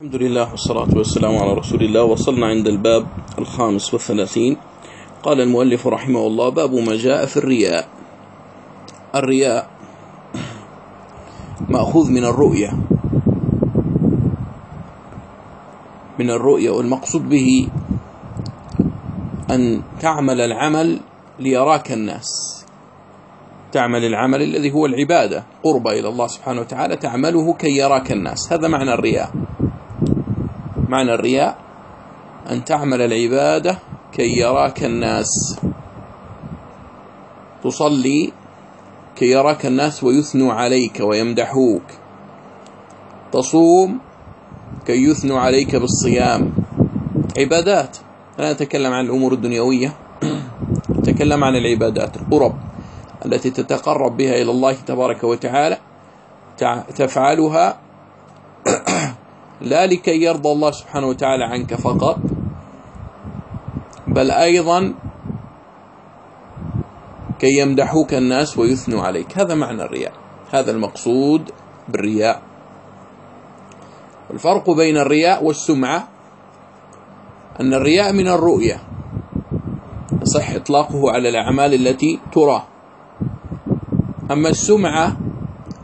الحمد لله والصلاة والسلام على رسول الله. وصلنا عند الباب الخامس والثلاثين. قال المؤلف رحمه الله باب ما جاء في الرياء. الرياء مأخوذ من الرؤية. من الرؤية والمقصود به أن تعمل العمل ليراك الناس. تعمل العمل الذي هو العبادة. قربة إلى الله سبحانه وتعالى تعمله كي يراك الناس. هذا معنى الرياء. معنى الرياء أن تعمل العبادة كي يراك الناس. تصلي كي يراك الناس ويثنوا عليك ويمدحوك. تصوم كي يثنوا عليك بالصيام. عبادات لا نتكلم عن الأمور الدنيوية. نتكلم عن العبادات. القرب التي تتقرب بها إلى الله تبارك وتعالى تفعلها لا لكي يرضى الله سبحانه وتعالى عنك فقط. بل أيضا كي يمدحوك الناس ويثنوا عليك. هذا معنى الرياء. هذا المقصود بالرياء. الفرق بين الرياء والسمعة أن الرياء من الرؤية. يصح إطلاقه على الأعمال التي ترى. أما السمعة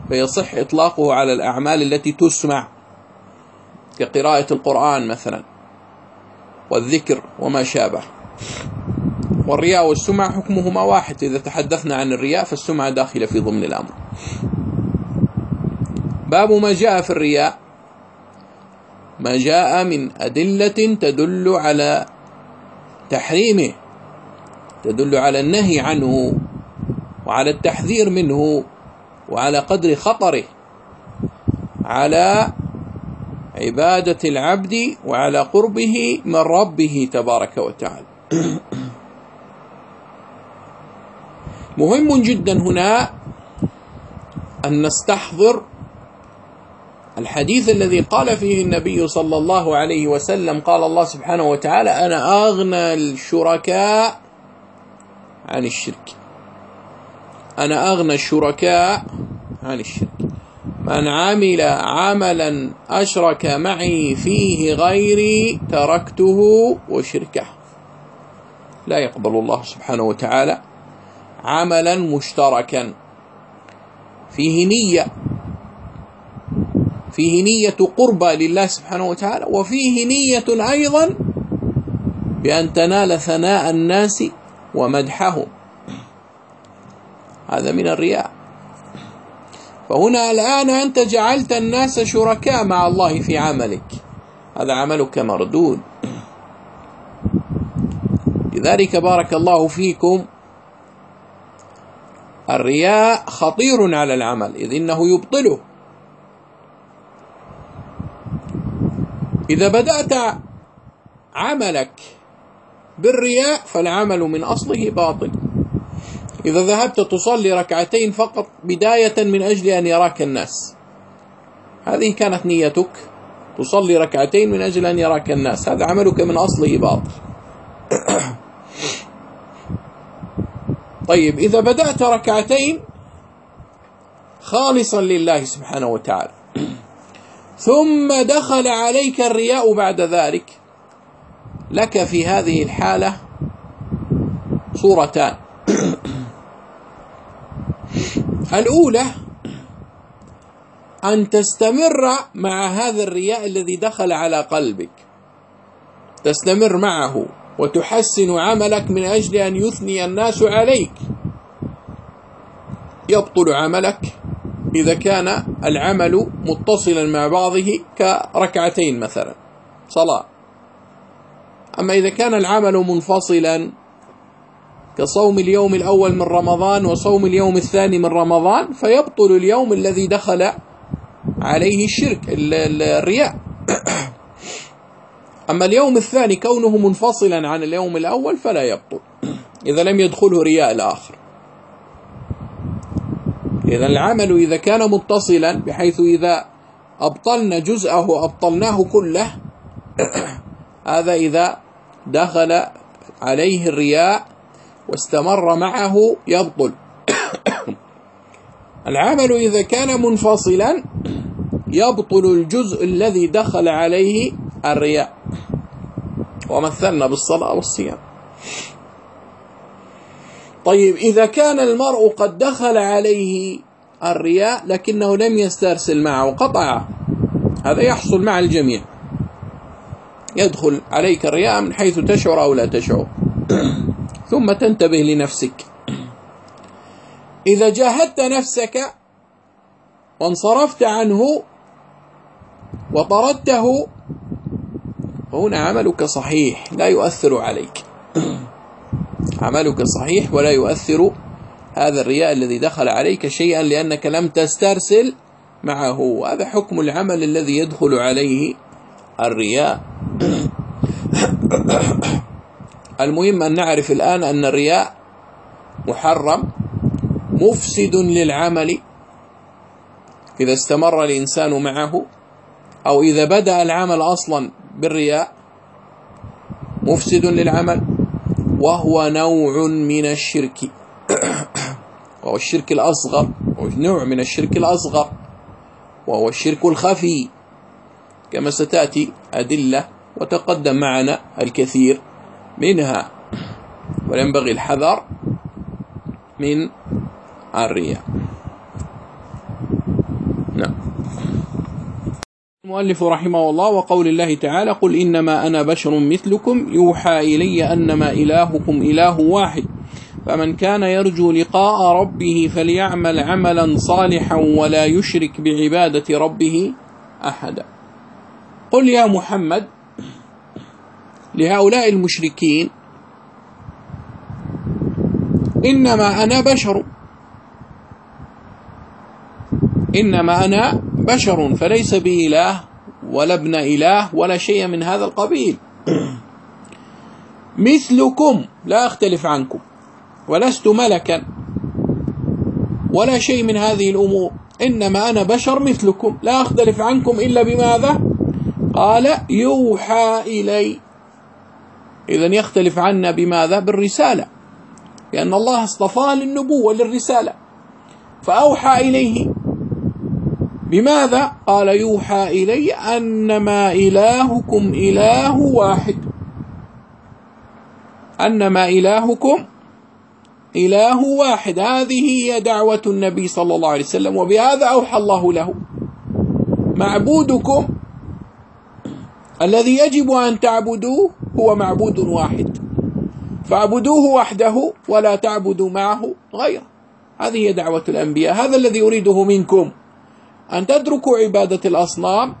فيصح إطلاقه على الأعمال التي تسمع. كقراءة القرآن مثلا والذكر وما شابه. والرياء والسمع حكمهما واحد إذا تحدثنا عن الرياء فالسمعة داخلة في ضمن الأمر. باب ما جاء في الرياء. ما جاء من أدلة تدل على تحريمه تدل على النهي عنه وعلى التحذير منه وعلى قدر خطره على عبادة العبد وعلى قربه من ربه تبارك وتعالى. مهم جدا هنا أن نستحضر الحديث الذي قال فيه النبي صلى الله عليه وسلم قال الله سبحانه وتعالى أنا أغنى الشركاء عن الشرك. أنا أغنى الشركاء عن الشرك. من عمل عملا أشرك معي فيه غيري تركته وشركه. لا يقبل الله سبحانه وتعالى عملا مشتركا. فيه نية. فيه نية قربى لله سبحانه وتعالى وفيه نية أيضا بأن تنال ثناء الناس ومدحهم. هذا من الرياء. فهنا الآن أنت جعلت الناس شركاء مع الله في عملك. هذا عملك مردود. لذلك بارك الله فيكم. الرياء خطير على العمل إذ إنه يبطله. إذا بدأت عملك بالرياء فالعمل من أصله باطل. إذا ذهبت تصلي ركعتين فقط بداية من أجل أن يراك الناس. هذه كانت نيتك تصلي ركعتين من أجل أن يراك الناس. هذا عملك من أصله باطل. طيب إذا بدأت ركعتين خالصا لله سبحانه وتعالى ثم دخل عليك الرياء بعد ذلك لك في هذه الحالة صورتان. الأولى أن تستمر مع هذا الرياء الذي دخل على قلبك. تستمر معه وتحسن عملك من أجل أن يثني الناس عليك. يبطل عملك إذا كان العمل متصلا مع بعضه كركعتين مثلا صلاة. أما إذا كان العمل منفصلا كصوم اليوم الأول من رمضان وصوم اليوم الثاني من رمضان فيبطل اليوم الذي دخل عليه الشرك الرياء. أما اليوم الثاني كونه منفصلا عن اليوم الأول فلا يبطل. إذا لم يدخله رياء الآخر. إذا العمل إذا كان متصلا بحيث إذا أبطلنا جزءه أبطلناه كله هذا إذا دخل عليه الرياء واستمر معه يبطل. العمل إذا كان منفصلا يبطل الجزء الذي دخل عليه الرياء. ومثلنا بالصلاة والصيام. طيب إذا كان المرء قد دخل عليه الرياء لكنه لم يسترسل معه قطع. هذا يحصل مع الجميع. يدخل عليك الرياء من حيث تشعر أو لا تشعر. ثم تنتبه لنفسك. إذا جاهدت نفسك وانصرفت عنه وطردته فهنا عملك صحيح لا يؤثر عليك. عملك صحيح ولا يؤثر هذا الرياء الذي دخل عليك شيئا لأنك لم تسترسل معه. هذا حكم العمل الذي يدخل عليه الرياء. المهم أن نعرف الآن أن الرياء محرم مفسد للعمل إذا استمر الإنسان معه أو إذا بدأ العمل أصلا بالرياء مفسد للعمل وهو نوع من الشرك. وهو الشرك الأصغر نوع من الشرك الأصغر وهو الشرك الخفي. كما ستأتي أدلة وتقدم معنا الكثير. منها وينبغي الحذر من الرياء. نعم. المؤلف رحمه الله وقول الله تعالى قل إنما أنا بشر مثلكم يوحى إلي أنما إلهكم إله واحد. فمن كان يرجو لقاء ربه فليعمل عملا صالحا ولا يشرك بعبادة ربه أحدا. قل يا محمد لهؤلاء المشركين إنما أنا بشر. إنما أنا بشر فليس بإله ولا ابن إله ولا شيء من هذا القبيل. مثلكم لا أختلف عنكم ولست ملكا ولا شيء من هذه الأمور. إنما أنا بشر مثلكم لا أختلف عنكم إلا بماذا؟ قال يوحى إلي. إذا يختلف عنا بماذا؟ بالرسالة. لأن الله اصطفاه للنبوة للرسالة. فأوحى إليه. بماذا؟ قال يوحى إلي أنما إلهكم إله واحد. أنما إلهكم إله واحد. هذه هي دعوة النبي صلى الله عليه وسلم وبهذا أوحى الله له. معبودكم الذي يجب أن تعبدوه هو معبود واحد. فاعبدوه وحده ولا تعبدوا معه غيره. هذه هي دعوة الأنبياء. هذا الذي أريده منكم. أن تتركوا عبادة الأصنام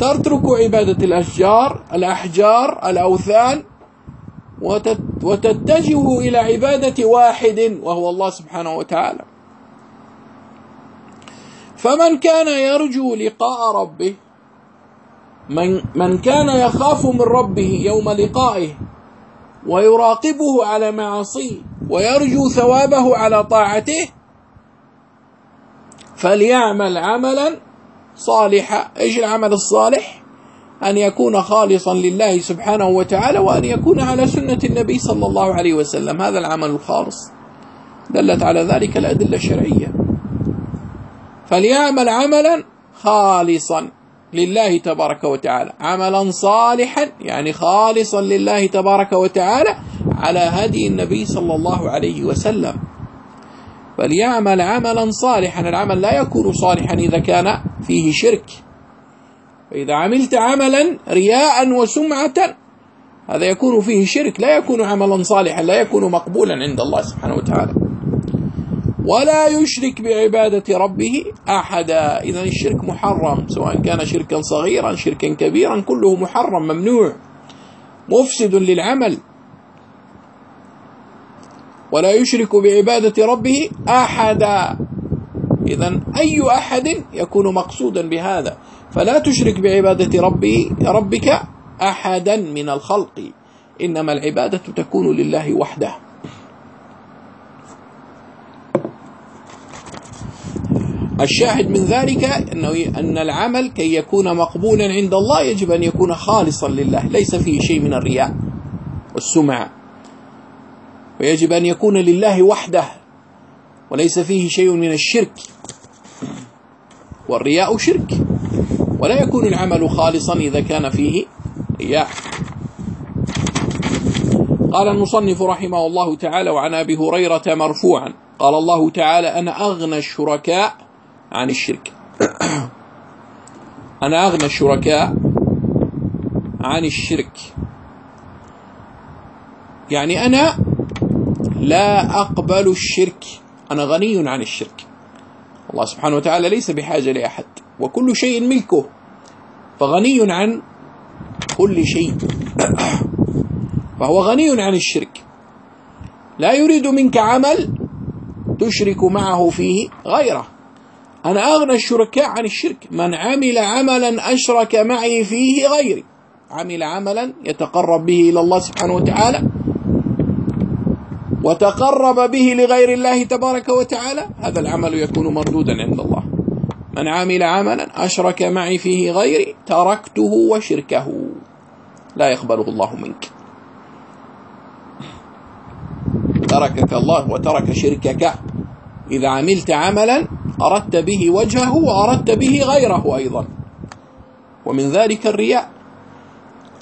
تتركوا عبادة الأشجار الأحجار الأوثان وتتجهوا إلى عبادة واحد وهو الله سبحانه وتعالى. فمن كان يرجو لقاء ربه من, من كان يخاف من ربه يوم لقائه ويراقبه على معاصيه ويرجو ثوابه على طاعته فليعمل عملا صالحا. إيش العمل الصالح؟ أن يكون خالصا لله سبحانه وتعالى وأن يكون على سنة النبي صلى الله عليه وسلم. هذا العمل الخالص. دلت على ذلك الأدلة الشرعية. فليعمل عملا خالصا. لله تبارك وتعالى. عملا صالحا يعني خالصا لله تبارك وتعالى على هدي النبي صلى الله عليه وسلم. فليعمل عملا صالحا. العمل لا يكون صالحا إذا كان فيه شرك. فإذا عملت عملا رياء وسمعة هذا يكون فيه شرك. لا يكون عملا صالحا لا يكون مقبولا عند الله سبحانه وتعالى. ولا يشرك بعبادة ربه أحدا. إذا الشرك محرم سواء كان شركا صغيرا شركا كبيرا كله محرم ممنوع. مفسد للعمل. ولا يشرك بعبادة ربه أحدا. إذا أي أحد يكون مقصودا بهذا. فلا تشرك بعبادة ربي ربك أحدا من الخلق. إنما العبادة تكون لله وحده. الشاهد من ذلك أنه أن العمل كي يكون مقبولا عند الله يجب أن يكون خالصا لله ليس فيه شيء من الرياء والسمعة ويجب أن يكون لله وحده وليس فيه شيء من الشرك. والرياء شرك. ولا يكون العمل خالصا إذا كان فيه رياء. قال المصنف رحمه الله تعالى وعن أبي هريرة مرفوعا قال الله تعالى أنا أغنى الشركاء عن الشرك. أنا أغنى الشركاء عن الشرك. يعني أنا لا أقبل الشرك. أنا غني عن الشرك. الله سبحانه وتعالى ليس بحاجة لأحد. وكل شيء ملكه. فغني عن كل شيء. فهو غني عن الشرك. لا يريد منك عمل تشرك معه فيه غيره. أنا أغنى الشركاء عن الشرك. من عمل عملا أشرك معي فيه غيري. عمل عملا يتقرب به إلى الله سبحانه وتعالى. وتقرب به لغير الله تبارك وتعالى. هذا العمل يكون مردودا عند الله. من عمل عملا أشرك معي فيه غيري تركته وشركه. لا يقبله الله منك. تركك الله وترك شركك. إذا عملت عملا أردت به وجهه وأردت به غيره أيضا. ومن ذلك الرياء.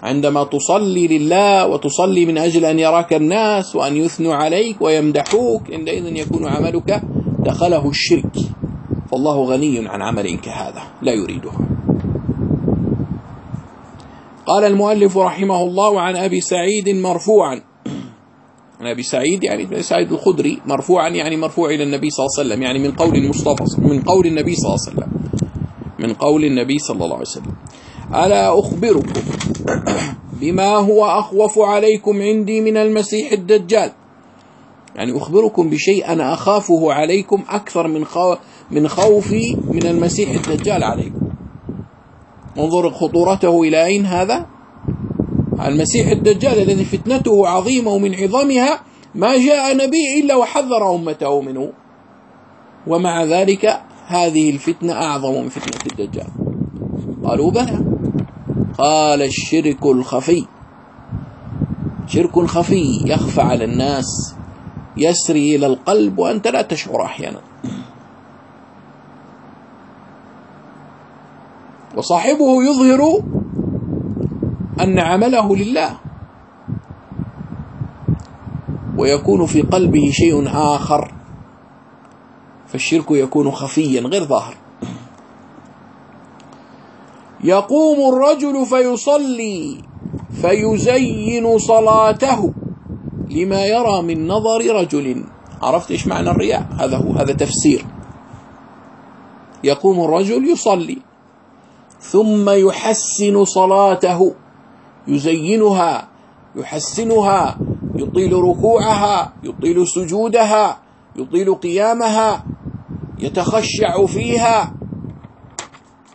عندما تصلي لله وتصلي من أجل أن يراك الناس وأن يثنوا عليك ويمدحوك عندئذ يكون عملك دخله الشرك. فالله غني عن عمل كهذا لا يريده. قال المؤلف رحمه الله عن أبي سعيد مرفوعا عن أبي سعيد يعني سعيد الخدري مرفوعا يعني مرفوع إلى النبي صلى الله عليه وسلم يعني من قول المصطفى من قول النبي صلى الله عليه وسلم من قول النبي صلى الله عليه وسلم. ألا أخبركم بما هو أخوف عليكم عندي من المسيح الدجال؟ يعني أخبركم بشيء أنا أخافه عليكم أكثر من من خوفي من المسيح الدجال عليكم. انظر خطورته إلى أين هذا؟ المسيح الدجال الذي فتنته عظيمة ومن عظمها ما جاء نبي إلا وحذر أمته منه. ومع ذلك هذه الفتنة أعظم من فتنة الدجال. قالوا بلى. قال الشرك الخفي. شرك خفي يخفى على الناس يسري إلى القلب وأنت لا تشعر أحيانا. وصاحبه يظهر أن عمله لله. ويكون في قلبه شيء آخر. فالشرك يكون خفيا غير ظاهر. يقوم الرجل فيصلي فيزين صلاته لما يرى من نظر رجل. عرفت إيش معنى الرياء؟ هذا هو هذا تفسير. يقوم الرجل يصلي ثم يحسن صلاته. يزينها يحسنها يطيل ركوعها يطيل سجودها يطيل قيامها يتخشع فيها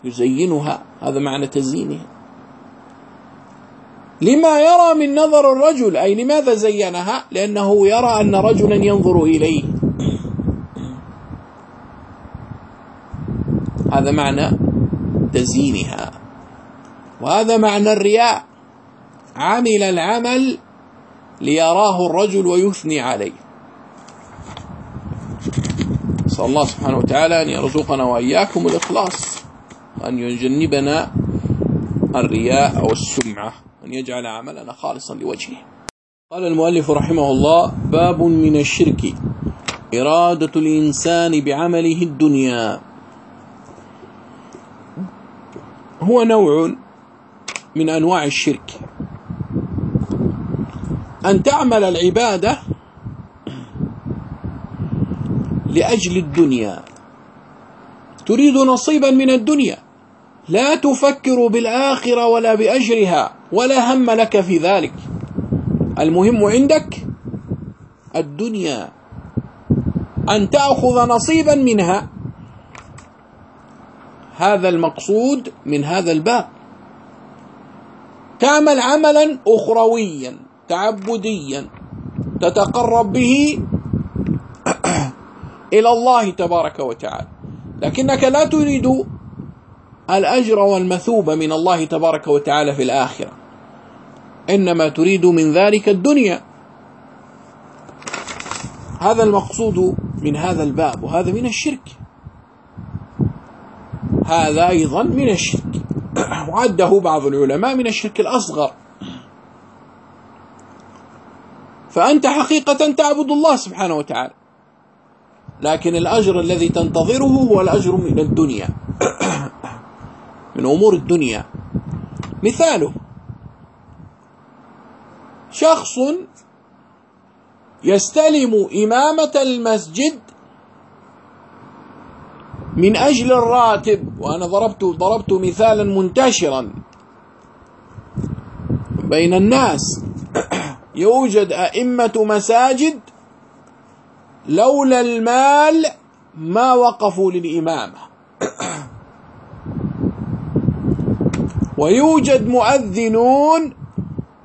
يزينها. هذا معنى تزيينها. لما يرى من نظر الرجل أي لماذا زينها؟ لأنه يرى أن رجلا ينظر إليه. هذا معنى تزيينها. وهذا معنى الرياء. عمل العمل ليراه الرجل ويثني عليه. نسأل الله سبحانه وتعالى أن يرزقنا وإياكم الإخلاص وأن يجنبنا الرياء والسمعة وأن يجعل عملنا خالصا لوجهه. قال المؤلف رحمه الله باب من الشرك إرادة الإنسان بعمله الدنيا. هو نوع من أنواع الشرك. أن تعمل العبادة لأجل الدنيا. تريد نصيبا من الدنيا. لا تفكر بالآخرة ولا بأجرها ولا هم لك في ذلك. المهم عندك الدنيا. أن تأخذ نصيبا منها. هذا المقصود من هذا الباب. تعمل عملا أخرويا. تعبديا تتقرب به إلى الله تبارك وتعالى. لكنك لا تريد الأجر والمثوبة من الله تبارك وتعالى في الآخرة. إنما تريد من ذلك الدنيا. هذا المقصود من هذا الباب وهذا من الشرك. هذا أيضا من الشرك. وعده بعض العلماء من الشرك الأصغر. فأنت حقيقة تعبد الله سبحانه وتعالى. لكن الأجر الذي تنتظره هو الأجر من الدنيا. من أمور الدنيا. مثاله. شخص يستلم إمامة المسجد من أجل الراتب. وأنا ضربت ضربت مثالا منتشرا بين الناس. يوجد أئمة مساجد لولا المال ما وقفوا للإمامة. ويوجد مؤذنون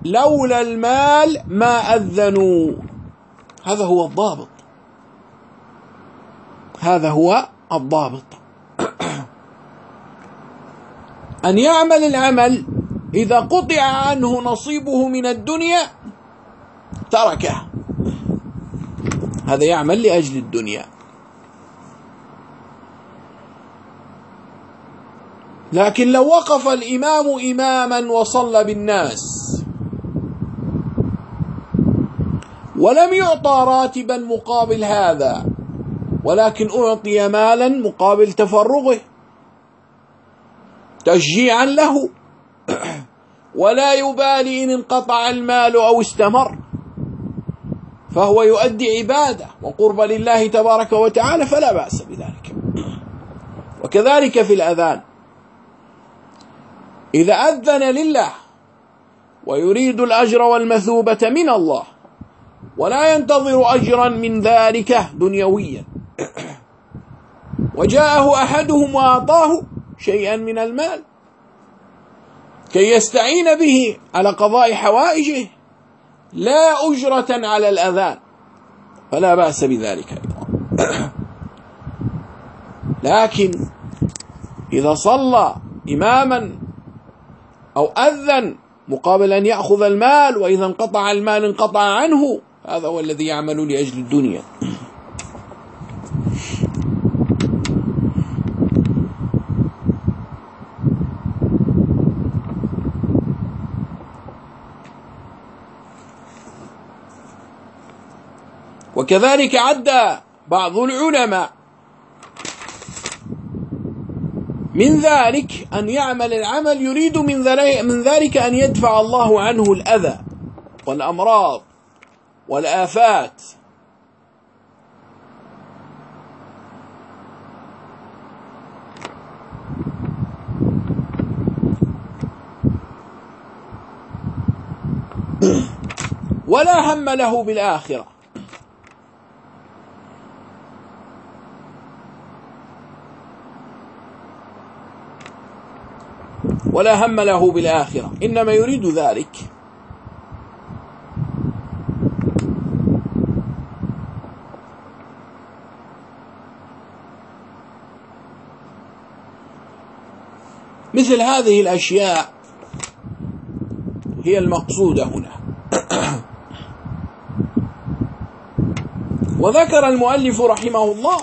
لولا المال ما أذنوا. هذا هو الضابط. هذا هو الضابط. أن يعمل العمل إذا قطع عنه نصيبه من الدنيا تركه هذا يعمل لأجل الدنيا. لكن لو وقف الإمام إماما وصلى بالناس ولم يعطى راتبا مقابل هذا ولكن أعطي مالا مقابل تفرغه تشجيعا له ولا يبالي إن انقطع المال أو استمر. فهو يؤدي عبادة وقرب لله تبارك وتعالى فلا بأس بذلك. وكذلك في الأذان. إذا أذن لله ويريد الأجر والمثوبة من الله ولا ينتظر أجرا من ذلك دنيويا. وجاءه أحدهم وأعطاه شيئا من المال كي يستعين به على قضاء حوائجه لا أجرة على الأذان. فلا بأس بذلك أيضا. لكن إذا صلى إماما أو أذن مقابل أن يأخذ المال وإذا انقطع المال انقطع عنه هذا هو الذي يعمل لأجل الدنيا. وكذلك عد بعض العلماء من ذلك أن يعمل العمل يريد من ذلك أن يدفع الله عنه الأذى والأمراض والآفات. ولا هم له بالآخرة. ولا هم له بالآخرة. إنما يريد ذلك. مثل هذه الأشياء هي المقصودة هنا. وذكر المؤلف رحمه الله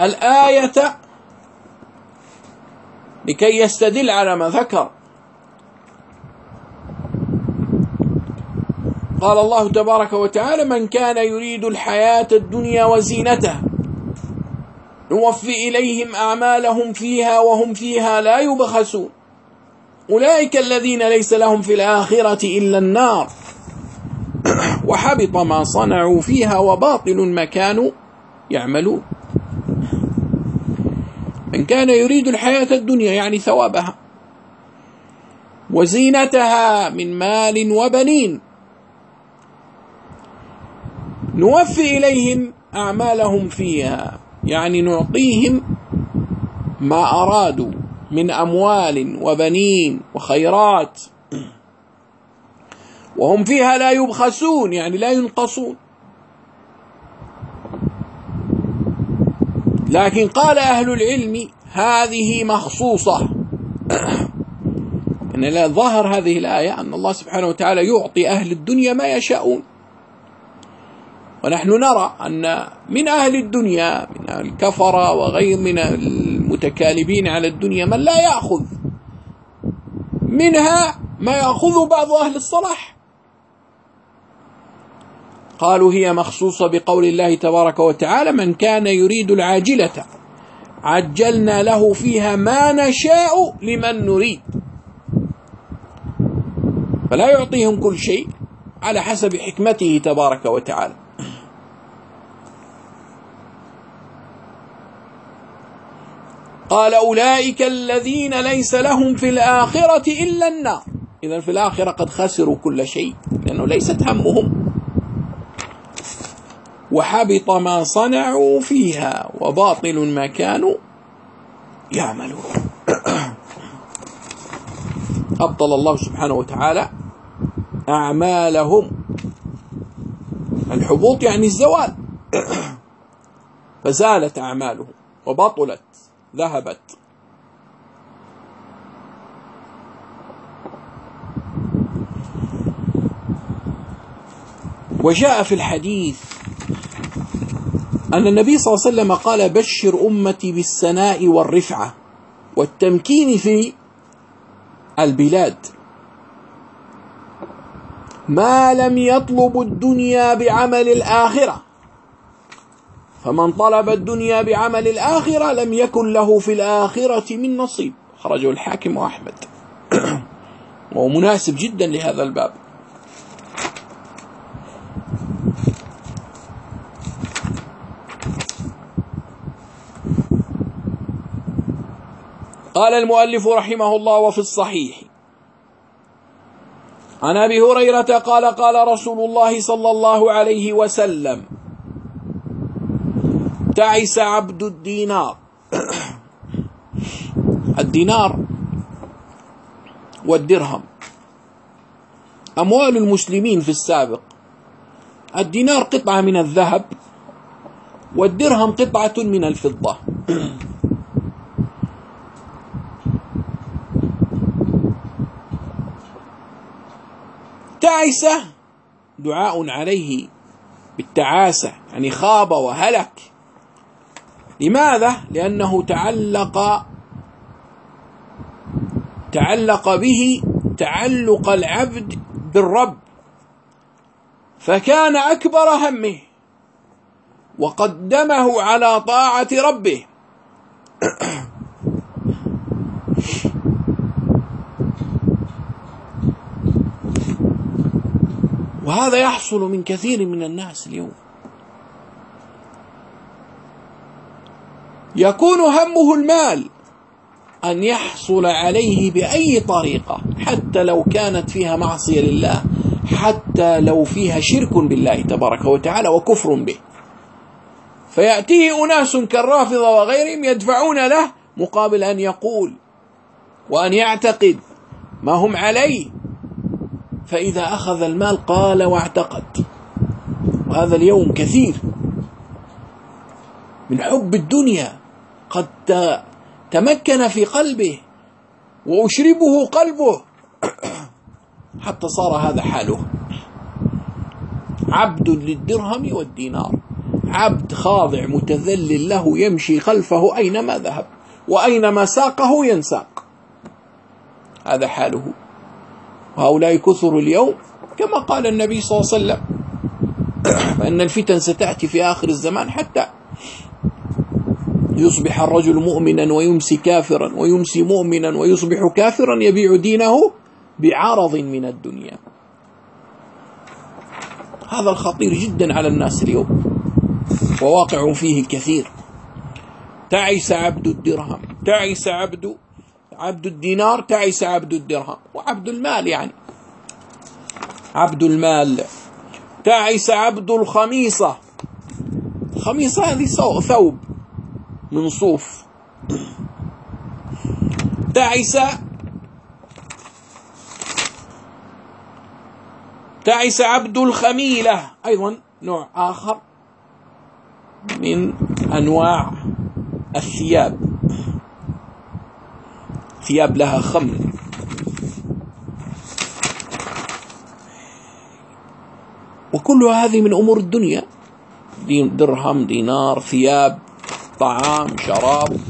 الآية لكي يستدل على ما ذكر. قال الله تبارك وتعالى من كان يريد الحياة الدنيا وزينتها نوفي إليهم أعمالهم فيها وهم فيها لا يبخسون. أولئك الذين ليس لهم في الآخرة إلا النار. وحبط ما صنعوا فيها وباطل ما كانوا يعملون. من كان يريد الحياة الدنيا يعني ثوابها. وزينتها من مال وبنين. نوفي إليهم أعمالهم فيها يعني نعطيهم ما أرادوا من أموال وبنين وخيرات. وهم فيها لا يبخسون يعني لا ينقصون. لكن قال أهل العلم هذه مخصوصة. إن ظهر هذه الآية أن الله سبحانه وتعالى يعطي أهل الدنيا ما يشاءون. ونحن نرى أن من أهل الدنيا من الكفرة وغير من المتكالبين على الدنيا من لا يأخذ منها ما يأخذ بعض أهل الصلاح. قالوا هي مخصوصة بقول الله تبارك وتعالى من كان يريد العاجلة عجلنا له فيها ما نشاء لمن نريد. فلا يعطيهم كل شيء على حسب حكمته تبارك وتعالى. قال أولئك الذين ليس لهم في الآخرة إلا النار. إذا في الآخرة قد خسروا كل شيء لأنه ليست همهم. وحبط ما صنعوا فيها وباطل ما كانوا يعملون. أبطل الله سبحانه وتعالى أعمالهم. الحبوط يعني الزوال. فزالت أعمالهم وبطلت ذهبت. وجاء في الحديث أن النبي صلى الله عليه وسلم قال بشر أمتي بالسناء والرفعة والتمكين في البلاد. ما لم يطلب الدنيا بعمل الآخرة. فمن طلب الدنيا بعمل الآخرة لم يكن له في الآخرة من نصيب. خرجه الحاكم وأحمد. وهو مناسب جدا لهذا الباب. قال المؤلف رحمه الله وفي الصحيح. عن أبي هريرة قال قال رسول الله صلى الله عليه وسلم تعس عبد الدينار. الدينار والدرهم. أموال المسلمين في السابق. الدينار قطعة من الذهب والدرهم قطعة من الفضة. تعس دعاء عليه بالتعاسة يعني خاب وهلك. لماذا؟ لأنه تعلق تعلق به تعلق العبد بالرب. فكان أكبر همه وقدمه على طاعة ربه. وهذا يحصل من كثير من الناس اليوم. يكون همه المال أن يحصل عليه بأي طريقة حتى لو كانت فيها معصية لله حتى لو فيها شرك بالله تبارك وتعالى وكفر به. فيأتيه أناس كالرافضة وغيرهم يدفعون له مقابل أن يقول وأن يعتقد ما هم عليه. فإذا أخذ المال قال واعتقد. وهذا اليوم كثير. من حب الدنيا قد تمكن في قلبه وأشربه قلبه. حتى صار هذا حاله. عبد للدرهم والدينار. عبد خاضع متذلل له يمشي خلفه أينما ذهب وأينما ساقه ينساق. هذا حاله. وهؤلاء كثر اليوم كما قال النبي صلى الله عليه وسلم. فإن الفتن ستأتي في آخر الزمان حتى يصبح الرجل مؤمنا ويمسي كافرا ويمسي مؤمنا ويصبح كافرا يبيع دينه بعرض من الدنيا. هذا الخطير جدا على الناس اليوم وواقع فيه كثير. تعس عبد الدرهم تعس عبد عبد الدينار تعس عبد الدرهم. وعبد المال يعني. عبد المال تعس عبد الخميصة. الخميصة هذه ثوب من صوف. تعس تعس عبد الخميلة. أيضا نوع آخر من أنواع الثياب. ثياب لها خمر. وكل هذه من أمور الدنيا. درهم دينار ثياب طعام شراب.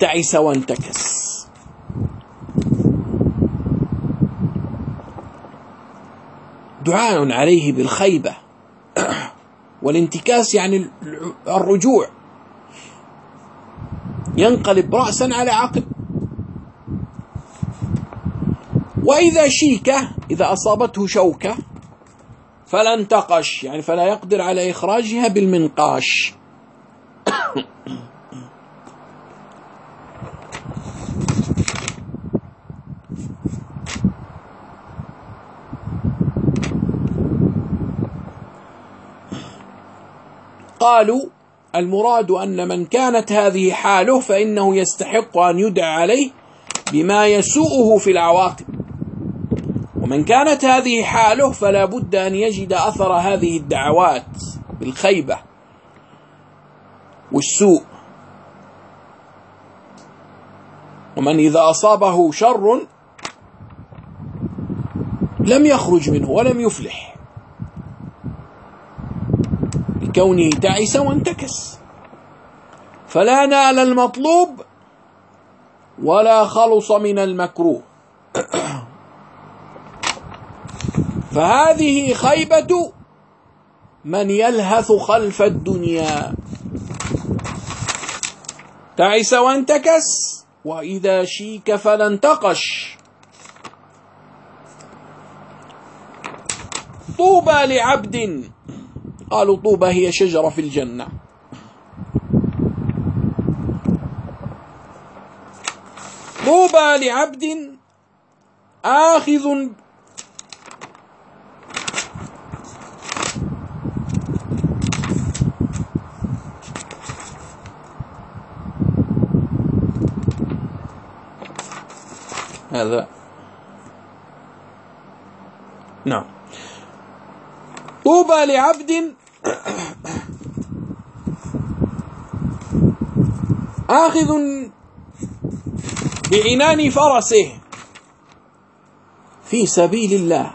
تعس وانتكس. دعاء عليه بالخيبة. والانتكاس يعني الرجوع. ينقلب رأسا على عقب. وإذا شيكة إذا أصابته شوكة فلا انتقش يعني فلا يقدر على إخراجها بالمنقاش. قالوا المراد أن من كانت هذه حاله فإنه يستحق أن يدعى عليه بما يسوءه في العواقب. ومن كانت هذه حاله فلا بد أن يجد أثر هذه الدعوات بالخيبة والسوء. ومن إذا أصابه شر لم يخرج منه ولم يفلح. لكونه تعس وانتكس. فلا نال المطلوب ولا خلص من المكروه. فهذه خيبة من يلهث خلف الدنيا. تعس وانتكس وإذا شيك فلا انتقش طوبى لعبد قالوا طوبى هي شجرة في الجنة. طوبى لعبد آخذ هذا. نعم. طوبى لعبد آخذ بعنان فرسه في سبيل الله.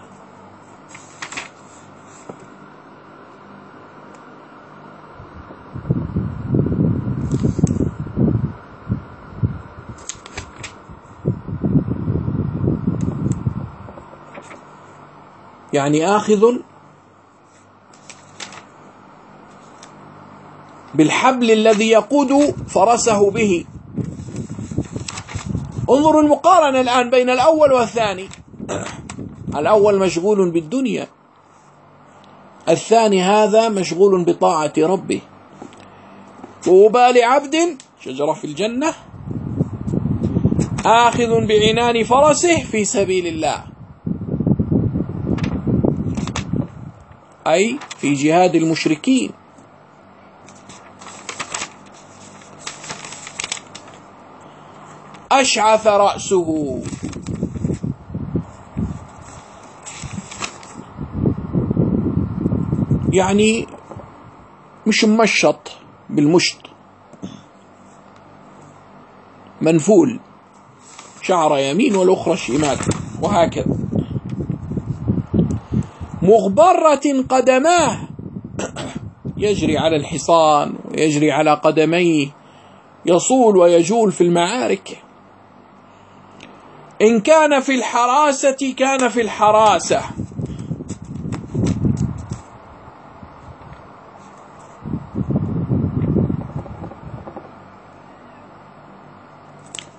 يعني آخذ بالحبل الذي يقود فرسه به. انظروا المقارنة الآن بين الأول والثاني. الأول مشغول بالدنيا. الثاني هذا مشغول بطاعة ربه. طوبى لعبد شجرة في الجنة آخذ بعنان فرسه في سبيل الله. أي في جهاد المشركين. أشعث رأسه. يعني مش ممشط بالمشط. منفول. شعر يمين والأخرى شمال. وهكذا. مغبرة قدماه. يجري على الحصان ويجري على قدميه. يصول ويجول في المعارك. إن كان في الحراسة كان في الحراسة.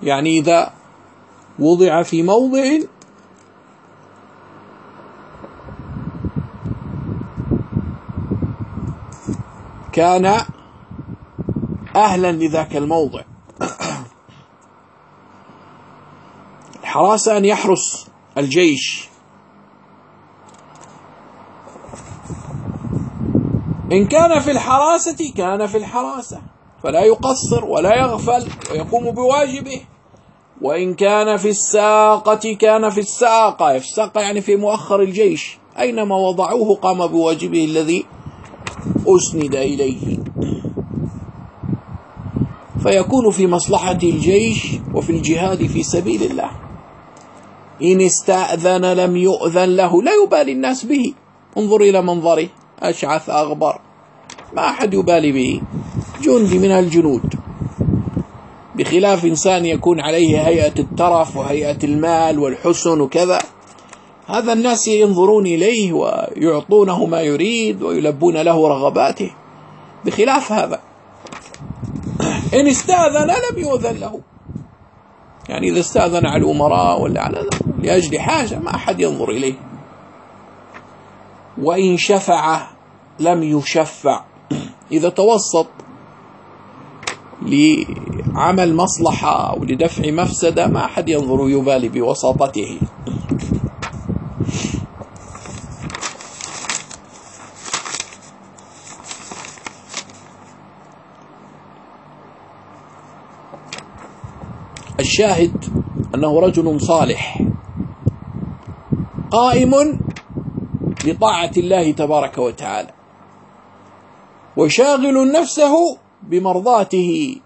يعني إذا وضع في موضع كان أهلا لذاك الموضع. الحراسة أن يحرس الجيش. إن كان في الحراسة كان في الحراسة. فلا يقصر ولا يغفل ويقوم بواجبه. وإن كان في الساقة كان في الساقة. في الساقة يعني في مؤخر الجيش. أينما وضعوه قام بواجبه الذي أسند إليه. فيكون في مصلحة الجيش وفي الجهاد في سبيل الله. إن استأذن لم يؤذن له لا يبالي الناس به. انظر إلى منظره أشعث أغبر. ما أحد يبالي به. جندي من الجنود. بخلاف إنسان يكون عليه هيئة الترف وهيئة المال والحسن وكذا هذا الناس ينظرون إليه ويعطونه ما يريد ويلبون له رغباته. بخلاف هذا إن استأذن لم يؤذن له. يعني إذا استأذن على الأمراء ولا على لأجل حاجة ما أحد ينظر إليه. وإن شفع لم يشفع. إذا توسط لعمل مصلحة أو لدفع مفسدة ما أحد ينظر يبالي بوساطته. الشاهد أنه رجل صالح قائم بطاعة الله تبارك وتعالى وشاغل نفسه بمرضاته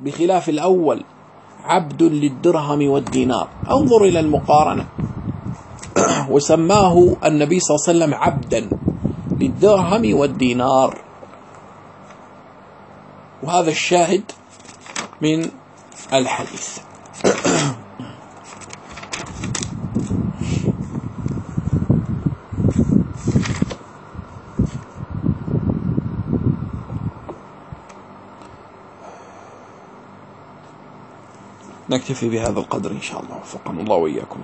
بخلاف الأول عبد للدرهم والدينار. انظر إلى المقارنة. وسماه النبي صلى الله عليه وسلم عبدا للدرهم والدينار. وهذا الشاهد من الحديث. نكتفي بهذا القدر إن شاء الله. وفقنا الله وإياكم